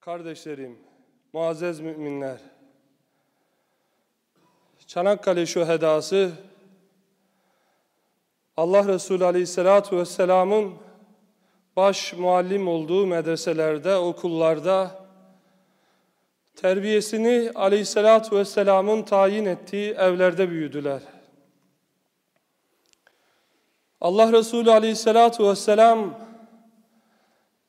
Kardeşlerim, muazzez müminler, Çanakkale şühedası Allah Resulü Aleyhisselatü Vesselam'ın baş muallim olduğu medreselerde, okullarda terbiyesini Aleyhisselatü Vesselam'ın tayin ettiği evlerde büyüdüler. Allah Resulü Aleyhisselatü Vesselam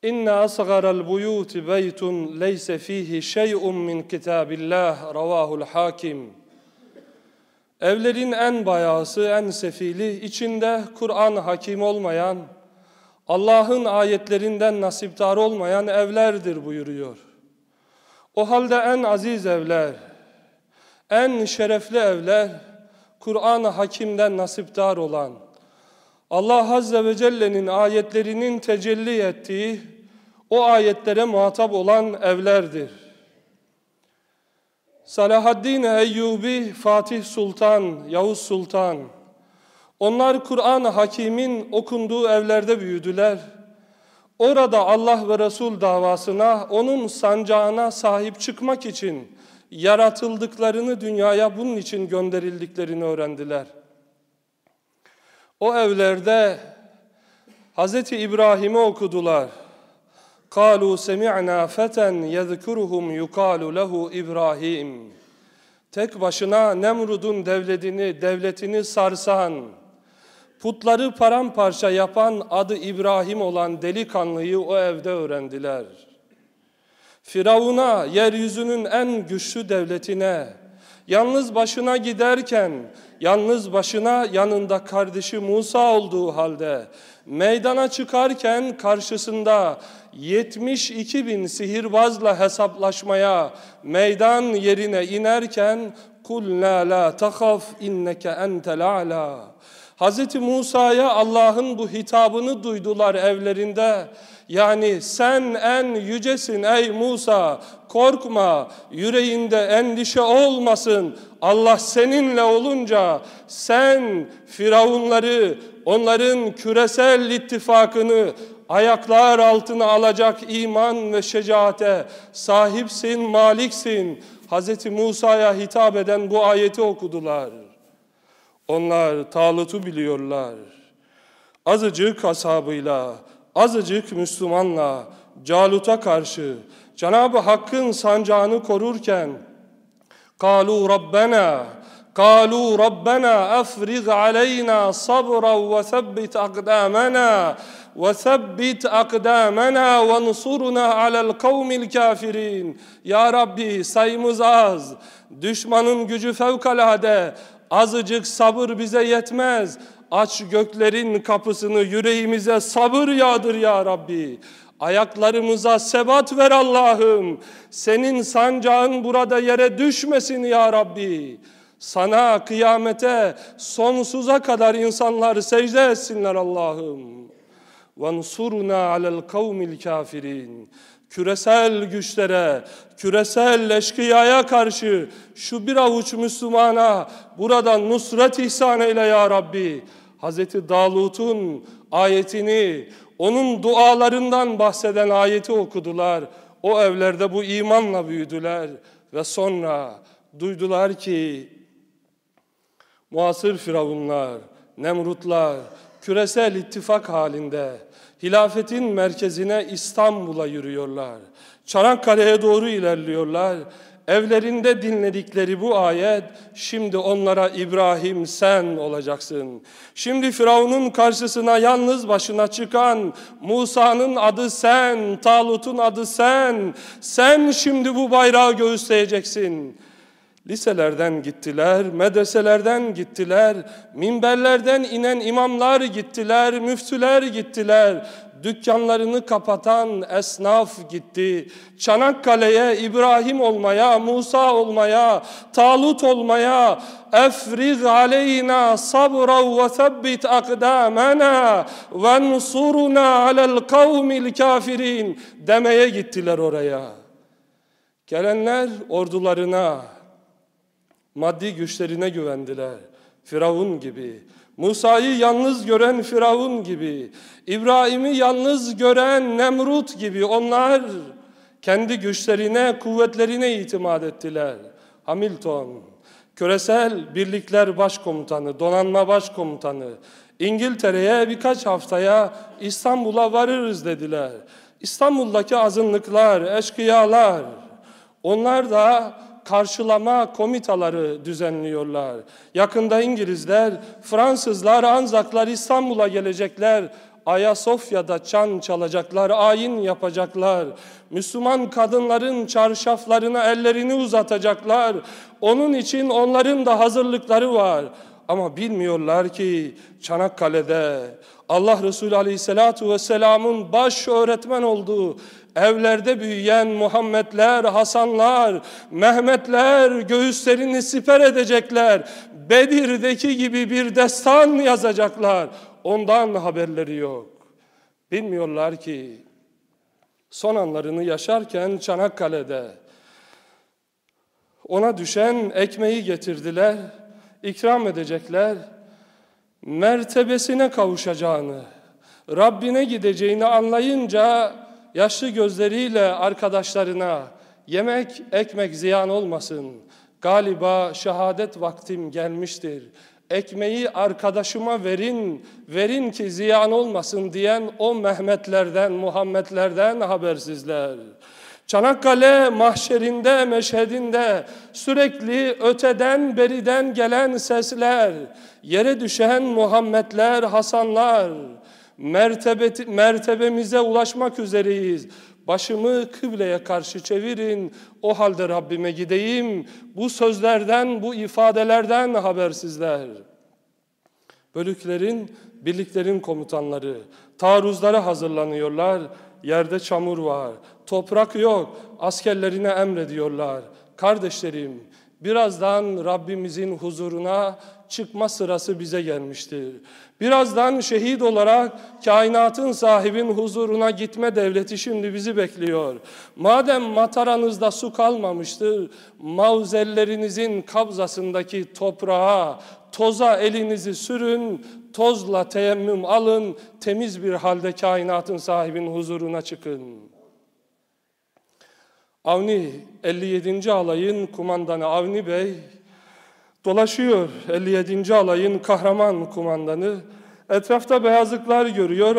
İnne asgaral buyuti beytun leyse fihi şey'un min kitabillah ravahul hakim. Evlerin en bayası, en sefili, içinde Kur'an hakim olmayan, Allah'ın ayetlerinden nasiptar olmayan evlerdir buyuruyor. O halde en aziz evler, en şerefli evler, Kur'an hakimden nasiptar olan, Allah Azze ve Celle'nin ayetlerinin tecelli ettiği, o ayetlere muhatap olan evlerdir. Salahaddin Eyyubi, Fatih Sultan, Yavuz Sultan, onlar Kur'an-ı Hakim'in okunduğu evlerde büyüdüler. Orada Allah ve Resul davasına, onun sancağına sahip çıkmak için yaratıldıklarını dünyaya bunun için gönderildiklerini öğrendiler. O evlerde Hz. İbrahim'i okudular. قَالُوا سَمِعْنَا فَتًا يَذْكُرُهُمْ يُقَالُ لَهُ İbrahim. Tek başına Nemrud'un devletini, devletini sarsan, putları paramparça yapan adı İbrahim olan delikanlıyı o evde öğrendiler. Firavun'a, yeryüzünün en güçlü devletine, Yalnız başına giderken, yalnız başına yanında kardeşi Musa olduğu halde meydana çıkarken karşısında 72 bin sihirbazla hesaplaşmaya meydan yerine inerken kulna la tahaf inneke entel a'la. Hz. Musa'ya Allah'ın bu hitabını duydular evlerinde. Yani sen en yücesin ey Musa, korkma, yüreğinde endişe olmasın. Allah seninle olunca sen Firavunları, onların küresel ittifakını ayaklar altına alacak iman ve şecaate sahipsin, maliksin. Hz. Musa'ya hitap eden bu ayeti okudular. Onlar tağlutu biliyorlar. Azıcık asabıyla, azıcık Müslümanla, Calut'a karşı Cenab-ı Hakk'ın sancağını korurken Kalu Rabbena Kalu Rabbena afrig aleyna sabra ve sebbit akdamena ve sebbit akdamena ve nsuruna alel kavmil kafirin Ya Rabbi sayımız az düşmanın gücü fevkalade azıcık sabır bize yetmez. Aç göklerin kapısını yüreğimize sabır yağdır ya Rabbi. Ayaklarımıza sebat ver Allah'ım. Senin sancağın burada yere düşmesin ya Rabbi. Sana kıyamete sonsuza kadar insanlar secde etsinler Allah'ım. وَانْصُرْنَا عَلَى الْقَوْمِ الْكَافِرِينَ Küresel güçlere, küresel eşkıyaya karşı şu bir avuç Müslümana buradan nusret ihsan eyle ya Rabbi. Hz. Dalut'un ayetini, onun dualarından bahseden ayeti okudular. O evlerde bu imanla büyüdüler ve sonra duydular ki muasır firavunlar, Nemrutlar küresel ittifak halinde hilafetin merkezine İstanbul'a yürüyorlar. Çanakkale'ye doğru ilerliyorlar. Evlerinde dinledikleri bu ayet şimdi onlara İbrahim sen olacaksın. Şimdi Firavun'un karşısına yalnız başına çıkan Musa'nın adı sen, Talut'un adı sen. Sen şimdi bu bayrağı göğüsleyeceksin. Liselerden gittiler, medreselerden gittiler, minberlerden inen imamlar gittiler, müftüler gittiler, dükkanlarını kapatan esnaf gitti. Çanakkale'ye İbrahim olmaya, Musa olmaya, Talut olmaya, efrig aleyna sabra ve sebbit akdamena ve nsuruna alel kavmil kafirin demeye gittiler oraya. Gelenler ordularına, maddi güçlerine güvendiler. Firavun gibi. Musa'yı yalnız gören Firavun gibi. İbrahim'i yalnız gören Nemrut gibi. Onlar Kendi güçlerine, kuvvetlerine itimat ettiler. Hamilton, Küresel Birlikler Başkomutanı, Donanma Başkomutanı, İngiltere'ye birkaç haftaya İstanbul'a varırız dediler. İstanbul'daki azınlıklar, eşkıyalar, onlar da karşılama komitaları düzenliyorlar. Yakında İngilizler, Fransızlar, Anzaklar İstanbul'a gelecekler. Ayasofya'da çan çalacaklar, ayin yapacaklar. Müslüman kadınların çarşaflarına ellerini uzatacaklar. Onun için onların da hazırlıkları var. Ama bilmiyorlar ki Çanakkale'de Allah Resulü Aleyhisselatü Vesselam'ın baş öğretmen olduğu evlerde büyüyen Muhammedler, Hasanlar, Mehmetler göğüslerini siper edecekler. Bedir'deki gibi bir destan yazacaklar. Ondan haberleri yok. Bilmiyorlar ki son anlarını yaşarken Çanakkale'de ona düşen ekmeği getirdiler, ikram edecekler, mertebesine kavuşacağını, Rabbine gideceğini anlayınca yaşlı gözleriyle arkadaşlarına yemek ekmek ziyan olmasın, galiba şehadet vaktim gelmiştir, ekmeği arkadaşıma verin, verin ki ziyan olmasın diyen o Mehmetlerden, Muhammedlerden habersizler. Çanakkale mahşerinde, meşhedinde sürekli öteden beriden gelen sesler, yere düşen Muhammedler, Hasanlar, mertebe, mertebemize ulaşmak üzereyiz. Başımı kıbleye karşı çevirin, o halde Rabbime gideyim. Bu sözlerden, bu ifadelerden habersizler. Bölüklerin, birliklerin komutanları taarruzlara hazırlanıyorlar. Yerde çamur var, toprak yok. Askerlerine emrediyorlar. Kardeşlerim, birazdan Rabbimizin huzuruna çıkma sırası bize gelmiştir. Birazdan şehit olarak kainatın sahibin huzuruna gitme devleti şimdi bizi bekliyor. Madem mataranızda su kalmamıştır, mavzellerinizin kabzasındaki toprağa, toza elinizi sürün, tozla teyemmüm alın, temiz bir halde kainatın sahibin huzuruna çıkın. Avni 57. alayın kumandanı Avni Bey dolaşıyor 57. alayın kahraman kumandanı. Etrafta beyazlıklar görüyor,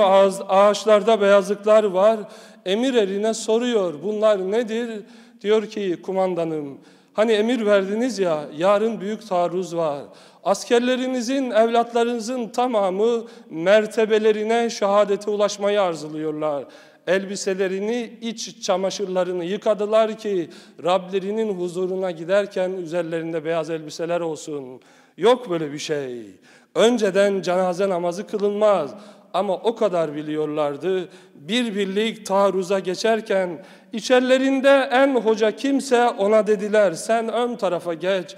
ağaçlarda beyazlıklar var. Emir eline soruyor, bunlar nedir? Diyor ki kumandanım, hani emir verdiniz ya, yarın büyük taarruz var. Askerlerinizin, evlatlarınızın tamamı mertebelerine, şehadete ulaşmayı arzuluyorlar. Elbiselerini, iç çamaşırlarını yıkadılar ki Rablerinin huzuruna giderken üzerlerinde beyaz elbiseler olsun. Yok böyle bir şey. Önceden cenaze namazı kılınmaz. Ama o kadar biliyorlardı. Bir birlik taarruza geçerken içerlerinde en hoca kimse ona dediler sen ön tarafa geç.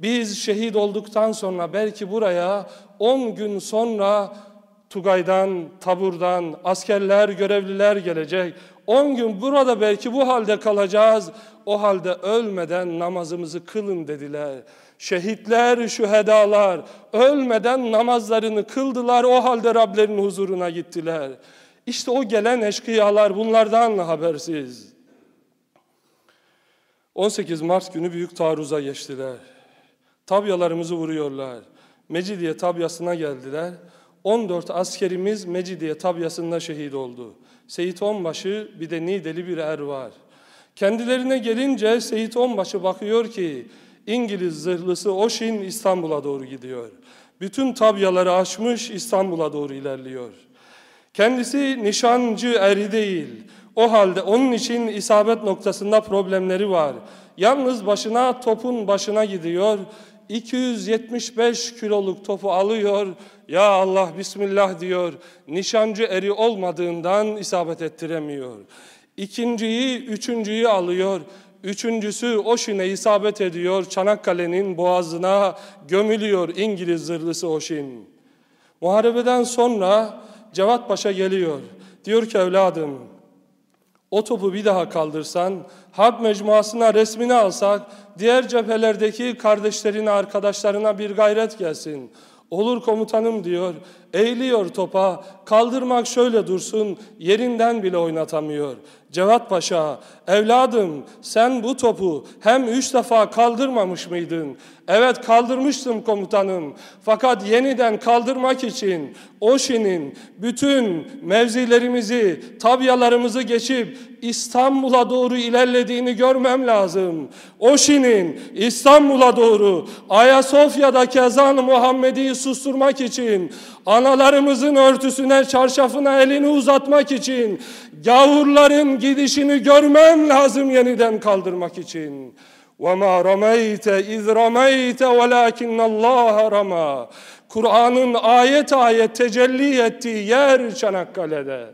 Biz şehit olduktan sonra belki buraya 10 gün sonra Tugay'dan, taburdan, askerler, görevliler gelecek. 10 gün burada belki bu halde kalacağız. O halde ölmeden namazımızı kılın dediler. Şehitler, şühedalar ölmeden namazlarını kıldılar. O halde Rablerinin huzuruna gittiler. İşte o gelen eşkıyalar bunlardan habersiz. 18 Mart günü büyük taarruza geçtiler. Tabyalarımızı vuruyorlar. Mecidiye tabyasına geldiler. 14 askerimiz Mecidiye tabyasında şehit oldu. Seyit Onbaşı bir de Nideli bir er var. Kendilerine gelince Seyit Onbaşı bakıyor ki İngiliz zırhlısı Oşin İstanbul'a doğru gidiyor. Bütün tabyaları aşmış İstanbul'a doğru ilerliyor. Kendisi nişancı eri değil. O halde onun için isabet noktasında problemleri var. Yalnız başına topun başına gidiyor. 275 kiloluk topu alıyor. Ya Allah Bismillah diyor. Nişancı eri olmadığından isabet ettiremiyor. İkinciyi, üçüncüyü alıyor. Üçüncüsü Oşin'e isabet ediyor. Çanakkale'nin boğazına gömülüyor İngiliz zırhlısı Oşin. Muharebeden sonra Cevat Paşa geliyor. Diyor ki evladım o topu bir daha kaldırsan, harp mecmuasına resmini alsak, diğer cephelerdeki kardeşlerine, arkadaşlarına bir gayret gelsin. Olur komutanım diyor. Eğiliyor topa, kaldırmak şöyle dursun, yerinden bile oynatamıyor. Cevat Paşa, evladım sen bu topu hem üç defa kaldırmamış mıydın? Evet kaldırmıştım komutanım. Fakat yeniden kaldırmak için Oşi'nin bütün mevzilerimizi, tabyalarımızı geçip İstanbul'a doğru ilerlediğini görmem lazım. Oşi'nin İstanbul'a doğru Ayasofya'daki ezan-ı Muhammedi'yi susturmak için analarımızın örtüsüne, çarşafına elini uzatmak için gavurların gidişini görmem lazım yeniden kaldırmak için. وَمَا رَمَيْتَ اِذْ رَمَيْتَ وَلَاكِنَّ اللّٰهَ رَمَى Kur'an'ın ayet ayet tecelli ettiği yer Çanakkale'de.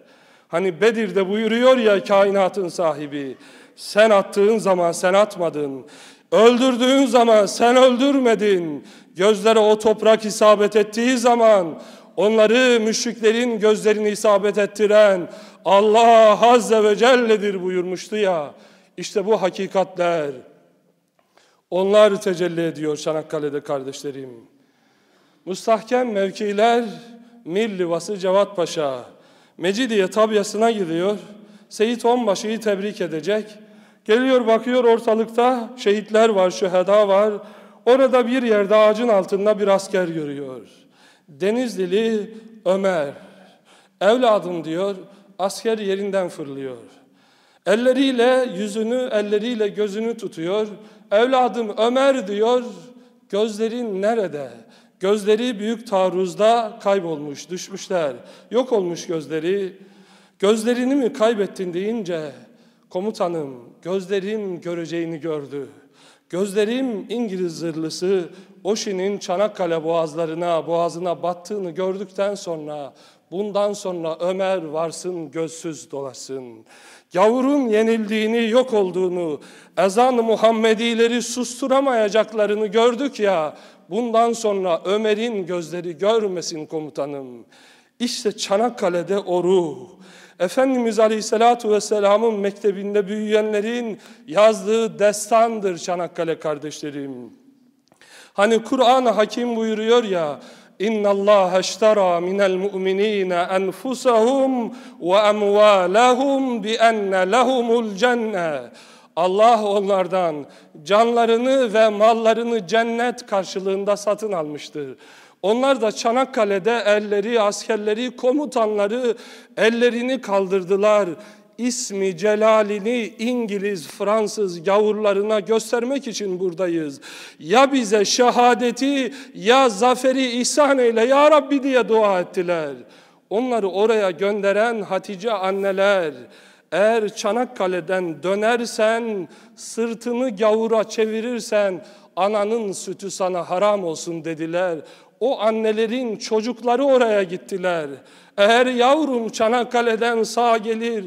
Hani Bedir'de buyuruyor ya kainatın sahibi. Sen attığın zaman sen atmadın. Öldürdüğün zaman sen öldürmedin. Gözlere o toprak isabet ettiği zaman onları müşriklerin gözlerini isabet ettiren Allah Azze ve Celle'dir buyurmuştu ya. İşte bu hakikatler. Onlar tecelli ediyor Çanakkale'de kardeşlerim. Mustahkem mevkiler Milli Vası Cevat Paşa. Mecidiye tabyasına gidiyor. Seyit Onbaşı'yı tebrik edecek. Geliyor bakıyor ortalıkta şehitler var, şüheda var. Orada bir yerde ağacın altında bir asker görüyor. Denizlili Ömer. Evladım diyor, asker yerinden fırlıyor. Elleriyle yüzünü, elleriyle gözünü tutuyor. Evladım Ömer diyor, gözlerin nerede? Gözleri büyük taarruzda kaybolmuş, düşmüşler. Yok olmuş gözleri. Gözlerini mi kaybettin deyince komutanım gözlerim göreceğini gördü. Gözlerim İngiliz zırhlısı Oşi'nin Çanakkale boğazlarına, boğazına battığını gördükten sonra bundan sonra Ömer varsın gözsüz dolaşsın. Gavurun yenildiğini, yok olduğunu, ezan-ı Muhammedileri susturamayacaklarını gördük ya, bundan sonra Ömer'in gözleri görmesin komutanım. İşte Çanakkale'de o ruh. Efendimiz Aleyhisselatü Vesselam'ın mektebinde büyüyenlerin yazdığı destandır Çanakkale kardeşlerim. Hani Kur'an-ı Hakim buyuruyor ya, eştera minel mu'minina enfusahum ve emvalahum bi enne lehumul cenne. Allah onlardan canlarını ve mallarını cennet karşılığında satın almıştır. Onlar da Çanakkale'de elleri, askerleri, komutanları ellerini kaldırdılar. İsmi celalini İngiliz, Fransız gavurlarına göstermek için buradayız. Ya bize şehadeti ya zaferi ihsan eyle ya Rabbi diye dua ettiler. Onları oraya gönderen Hatice anneler, eğer Çanakkale'den dönersen, sırtını gavura çevirirsen, ananın sütü sana haram olsun dediler. O annelerin çocukları oraya gittiler. Eğer yavrum Çanakkale'den sağ gelir,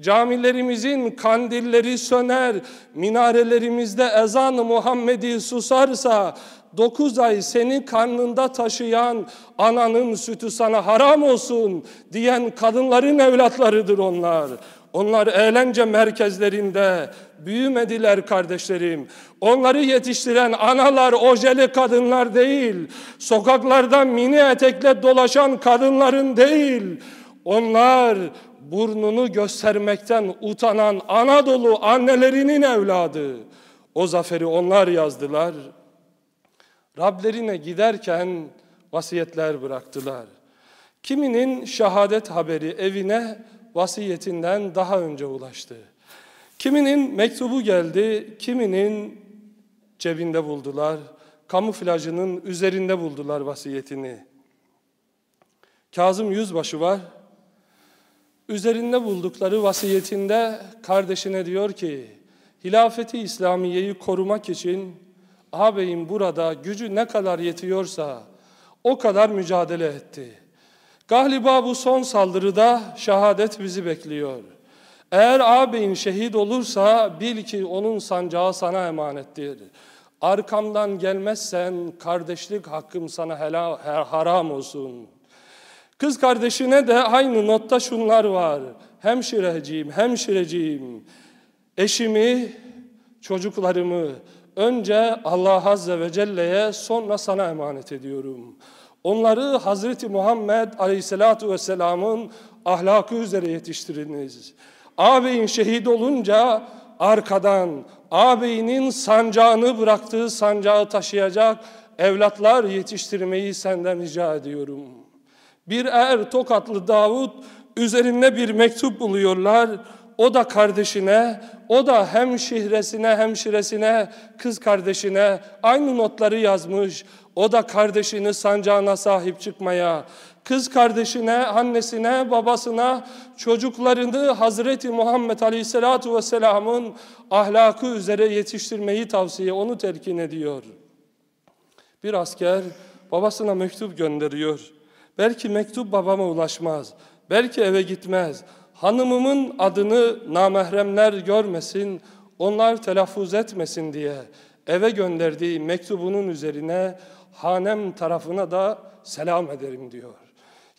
camilerimizin kandilleri söner, minarelerimizde ezan-ı Muhammedi susarsa, dokuz ay seni karnında taşıyan ananın sütü sana haram olsun diyen kadınların evlatlarıdır onlar. Onlar eğlence merkezlerinde büyümediler kardeşlerim. Onları yetiştiren analar ojeli kadınlar değil. Sokaklarda mini etekle dolaşan kadınların değil. Onlar burnunu göstermekten utanan Anadolu annelerinin evladı. O zaferi onlar yazdılar. Rablerine giderken vasiyetler bıraktılar. Kiminin şehadet haberi evine vasiyetinden daha önce ulaştı. Kiminin mektubu geldi, kiminin cebinde buldular, kamuflajının üzerinde buldular vasiyetini. Kazım Yüzbaşı var, üzerinde buldukları vasiyetinde kardeşine diyor ki, hilafeti İslamiye'yi korumak için ağabeyin burada gücü ne kadar yetiyorsa o kadar mücadele etti.'' Galiba bu son saldırıda şehadet bizi bekliyor. Eğer ağabeyin şehit olursa bil ki onun sancağı sana emanettir. Arkamdan gelmezsen kardeşlik hakkım sana helal, haram olsun. Kız kardeşine de aynı notta şunlar var. Hemşireciğim, hemşireciğim. Eşimi, çocuklarımı önce Allah Azze ve Celle'ye sonra sana emanet ediyorum. Onları Hazreti Muhammed Aleyhisselatu Vesselam'ın ahlakı üzere yetiştiriniz. Ağabeyin şehit olunca arkadan ağabeyinin sancağını bıraktığı sancağı taşıyacak evlatlar yetiştirmeyi senden rica ediyorum. Bir er Tokatlı Davut üzerinde bir mektup buluyorlar. O da kardeşine, o da hem şihresine hemşiresine, kız kardeşine aynı notları yazmış. O da kardeşini sancağına sahip çıkmaya, kız kardeşine, annesine, babasına, çocuklarını Hazreti Muhammed Aleyhisselatu Vesselam'ın ahlakı üzere yetiştirmeyi tavsiye, onu telkin ediyor. Bir asker babasına mektup gönderiyor. Belki mektup babama ulaşmaz, belki eve gitmez. Hanımımın adını namahremler görmesin, onlar telaffuz etmesin diye eve gönderdiği mektubunun üzerine hanem tarafına da selam ederim diyor.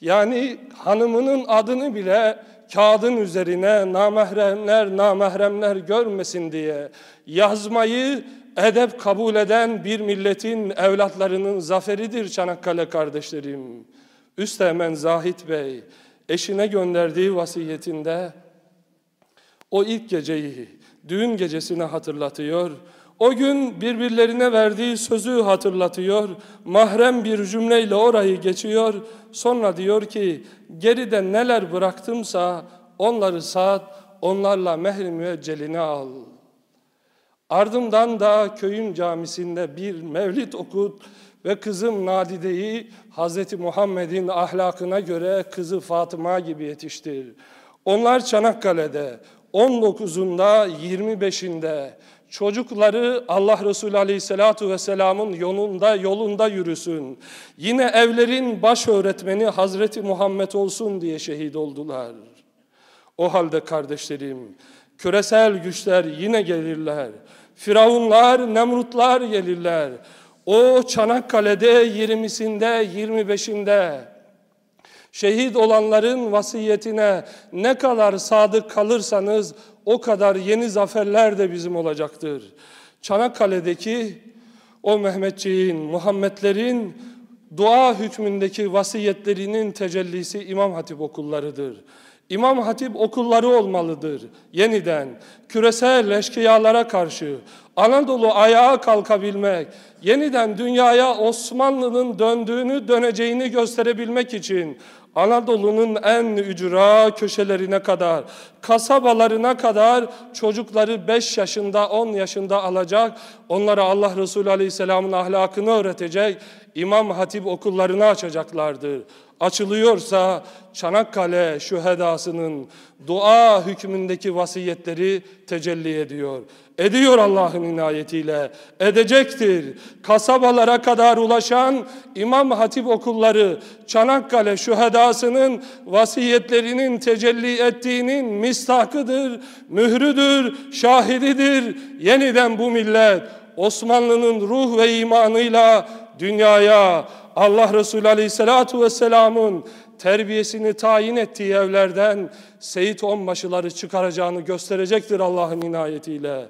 Yani hanımının adını bile kağıdın üzerine namahremler namahremler görmesin diye yazmayı edep kabul eden bir milletin evlatlarının zaferidir Çanakkale kardeşlerim. Üsteğmen Zahit Bey eşine gönderdiği vasiyetinde o ilk geceyi, düğün gecesini hatırlatıyor. O gün birbirlerine verdiği sözü hatırlatıyor. Mahrem bir cümleyle orayı geçiyor. Sonra diyor ki geride neler bıraktımsa onları sat, onlarla mehri müeccelini al. Ardından da köyün camisinde bir mevlid okut ve kızım Nadide'yi Hz. Muhammed'in ahlakına göre kızı Fatıma gibi yetiştir. Onlar Çanakkale'de 19'unda 25'inde çocukları Allah Resulü Aleyhisselatü Vesselam'ın yolunda yolunda yürüsün. Yine evlerin baş öğretmeni Hazreti Muhammed olsun diye şehit oldular. O halde kardeşlerim, küresel güçler yine gelirler. Firavunlar, Nemrutlar gelirler. O Çanakkale'de 20'sinde, 25'inde şehit olanların vasiyetine ne kadar sadık kalırsanız o kadar yeni zaferler de bizim olacaktır. Çanakkale'deki o Mehmetçiğin, Muhammedlerin dua hükmündeki vasiyetlerinin tecellisi İmam Hatip okullarıdır. İmam Hatip okulları olmalıdır. Yeniden küresel eşkıyalara karşı Anadolu ayağa kalkabilmek, yeniden dünyaya Osmanlı'nın döndüğünü, döneceğini gösterebilmek için Anadolu'nun en ücra köşelerine kadar, kasabalarına kadar çocukları 5 yaşında, 10 yaşında alacak, onlara Allah Resulü Aleyhisselam'ın ahlakını öğretecek, İmam Hatip okullarını açacaklardır. Açılıyorsa Çanakkale şühedasının dua hükmündeki vasiyetleri tecelli ediyor. Ediyor Allah'ın inayetiyle. Edecektir. Kasabalara kadar ulaşan İmam Hatip okulları Çanakkale şühedasının vasiyetlerinin tecelli ettiğinin mistakıdır, mührüdür, şahididir. Yeniden bu millet Osmanlı'nın ruh ve imanıyla dünyaya Allah Resulü Aleyhisselatü Vesselam'ın terbiyesini tayin ettiği evlerden Seyit Onbaşıları çıkaracağını gösterecektir Allah'ın inayetiyle.